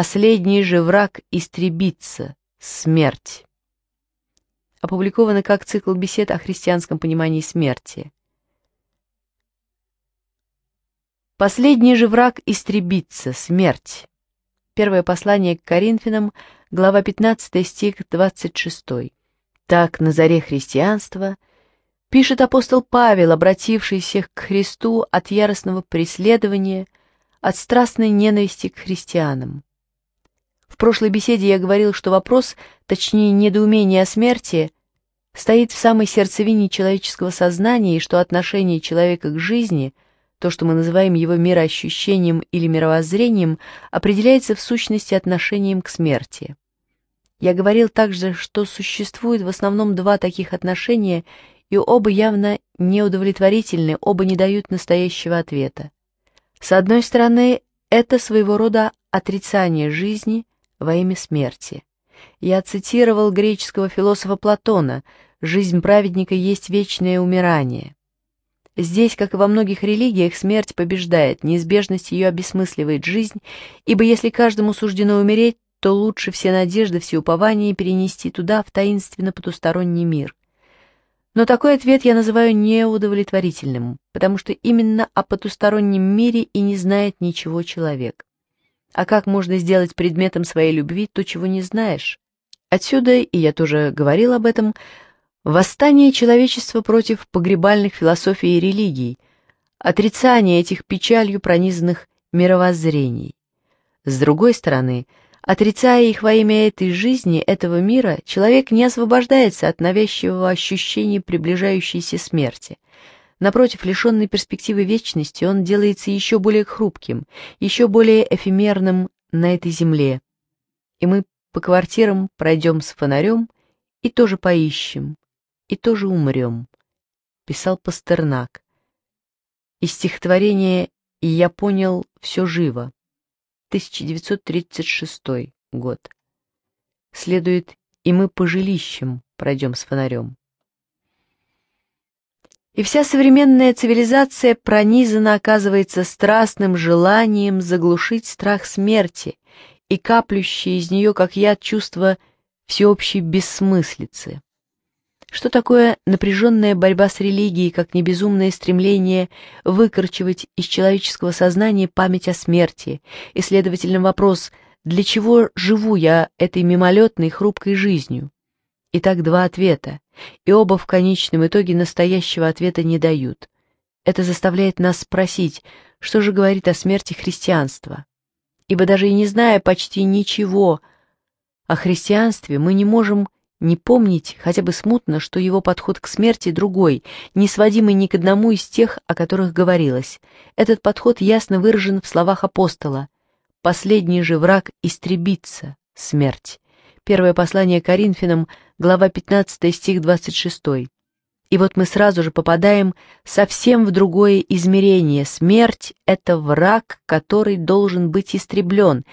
Последний же враг истребится — смерть. Опубликовано как цикл бесед о христианском понимании смерти. Последний же враг истребится — смерть. Первое послание к Коринфянам, глава 15, стих 26. Так на заре христианства пишет апостол Павел, обратившийся к Христу от яростного преследования, от страстной ненависти к христианам. В прошлой беседе я говорил, что вопрос, точнее недоумение о смерти, стоит в самой сердцевине человеческого сознания и что отношение человека к жизни, то, что мы называем его мироощущением или мировоззрением, определяется в сущности отношением к смерти. Я говорил также, что существует в основном два таких отношения, и оба явно неудовлетворительны, оба не дают настоящего ответа. С одной стороны, это своего рода отрицание жизни, во имя смерти. Я цитировал греческого философа Платона «Жизнь праведника есть вечное умирание». Здесь, как и во многих религиях, смерть побеждает, неизбежность ее обесмысливает жизнь, ибо если каждому суждено умереть, то лучше все надежды, все упования перенести туда, в таинственно потусторонний мир. Но такой ответ я называю неудовлетворительным, потому что именно о потустороннем мире и не знает ничего человек. А как можно сделать предметом своей любви то, чего не знаешь? Отсюда, и я тоже говорил об этом, восстание человечества против погребальных философий и религий, отрицание этих печалью пронизанных мировоззрений. С другой стороны, отрицая их во имя этой жизни, этого мира, человек не освобождается от навязчивого ощущения приближающейся смерти – Напротив, лишенный перспективы вечности, он делается еще более хрупким, еще более эфемерным на этой земле. И мы по квартирам пройдем с фонарем и тоже поищем, и тоже умрем, писал Пастернак. Из стихотворения «И я понял все живо» 1936 год. Следует «И мы по жилищам пройдем с фонарем» и вся современная цивилизация пронизана, оказывается, страстным желанием заглушить страх смерти и каплющие из нее, как яд, чувство всеобщей бессмыслицы. Что такое напряженная борьба с религией, как небезумное стремление выкорчевать из человеческого сознания память о смерти, и, следовательно, вопрос «для чего живу я этой мимолетной хрупкой жизнью?» Итак, два ответа, и оба в конечном итоге настоящего ответа не дают. Это заставляет нас спросить, что же говорит о смерти христианства. Ибо даже и не зная почти ничего о христианстве, мы не можем не помнить хотя бы смутно, что его подход к смерти другой, не сводимый ни к одному из тех, о которых говорилось. Этот подход ясно выражен в словах апостола «Последний же враг истребится, смерть». Первое послание Коринфянам – глава 15, стих 26. И вот мы сразу же попадаем совсем в другое измерение. Смерть — это враг, который должен быть истреблен,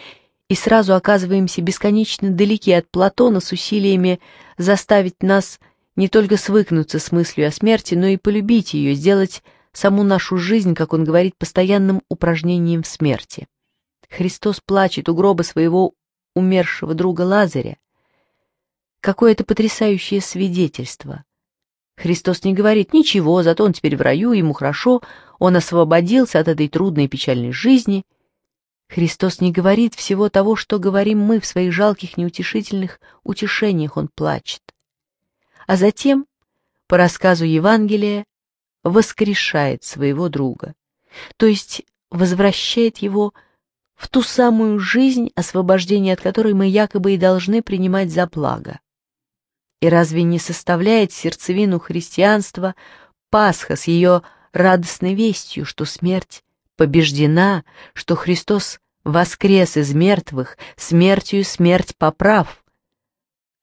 и сразу оказываемся бесконечно далеки от Платона с усилиями заставить нас не только свыкнуться с мыслью о смерти, но и полюбить ее, сделать саму нашу жизнь, как он говорит, постоянным упражнением в смерти. Христос плачет у гроба своего умершего друга Лазаря, Какое это потрясающее свидетельство. Христос не говорит ничего, зато он теперь в раю, ему хорошо, он освободился от этой трудной и печальной жизни. Христос не говорит всего того, что говорим мы в своих жалких неутешительных утешениях, он плачет. А затем, по рассказу Евангелия, воскрешает своего друга, то есть возвращает его в ту самую жизнь, освобождение от которой мы якобы и должны принимать за благо. И разве не составляет сердцевину христианства Пасха с ее радостной вестью, что смерть побеждена, что Христос воскрес из мертвых, смертью смерть поправ?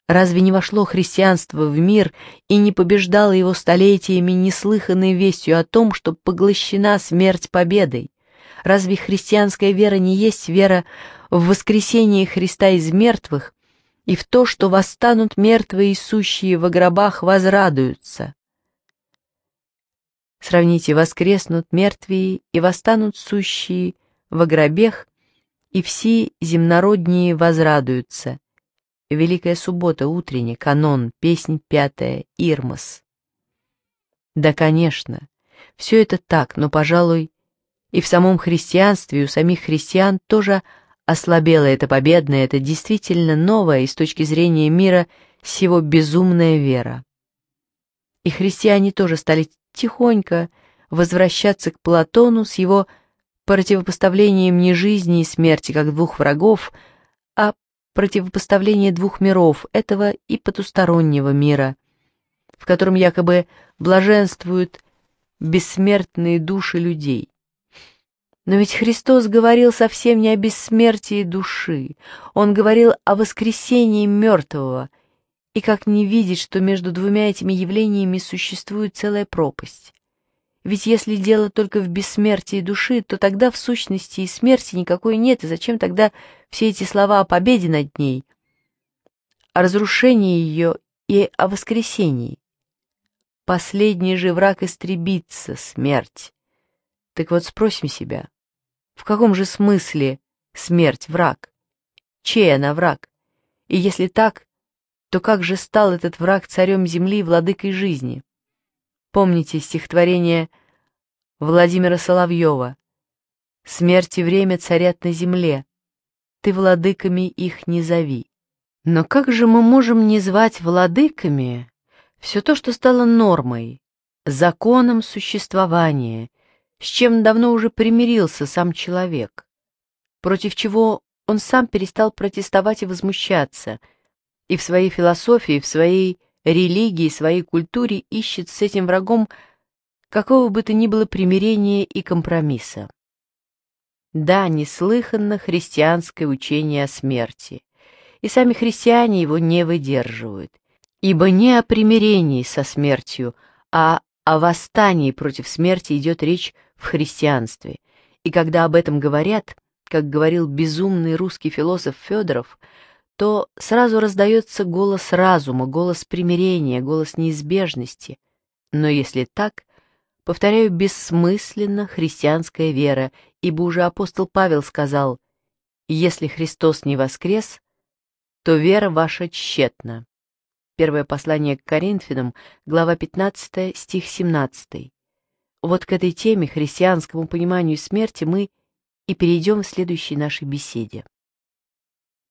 Разве не вошло христианство в мир и не побеждало его столетиями неслыханной вестью о том, что поглощена смерть победой? Разве христианская вера не есть вера в воскресение Христа из мертвых и в то, что восстанут мертвые и сущие во гробах возрадуются. Сравните «воскреснут мертвые и восстанут сущие во гробех, и все земнородние возрадуются». Великая суббота, утренний, канон, песнь пятая, Ирмос. Да, конечно, все это так, но, пожалуй, и в самом христианстве, и у самих христиан тоже ослабела эта победная, это действительно новая и с точки зрения мира всего безумная вера. И христиане тоже стали тихонько возвращаться к Платону с его противопоставлением не жизни и смерти как двух врагов, а противопоставление двух миров, этого и потустороннего мира, в котором якобы блаженствуют бессмертные души людей. Но ведь Христос говорил совсем не о бессмертии души, Он говорил о воскресении мертвого, и как не видеть, что между двумя этими явлениями существует целая пропасть? Ведь если дело только в бессмертии души, то тогда в сущности и смерти никакой нет, и зачем тогда все эти слова о победе над ней, о разрушении ее и о воскресении? Последний же враг истребится, смерть. Так вот спросим себя, в каком же смысле смерть враг? Чей она враг? И если так, то как же стал этот враг царем земли и владыкой жизни? Помните стихотворение Владимира Соловьева «Смерть и время царят на земле, ты владыками их не зови». Но как же мы можем не звать владыками все то, что стало нормой, законом существования, с чем давно уже примирился сам человек, против чего он сам перестал протестовать и возмущаться, и в своей философии, в своей религии, в своей культуре ищет с этим врагом какого бы то ни было примирения и компромисса. Да, неслыханно христианское учение о смерти, и сами христиане его не выдерживают, ибо не о примирении со смертью, а о восстании против смерти идет речь в христианстве. И когда об этом говорят, как говорил безумный русский философ Федоров, то сразу раздается голос разума, голос примирения, голос неизбежности. Но если так, повторяю, бессмысленно христианская вера, ибо уже апостол Павел сказал, «Если Христос не воскрес, то вера ваша тщетна». Первое послание к Коринфянам, глава 15, стих 17. Вот к этой теме, христианскому пониманию смерти, мы и перейдем в следующей нашей беседе.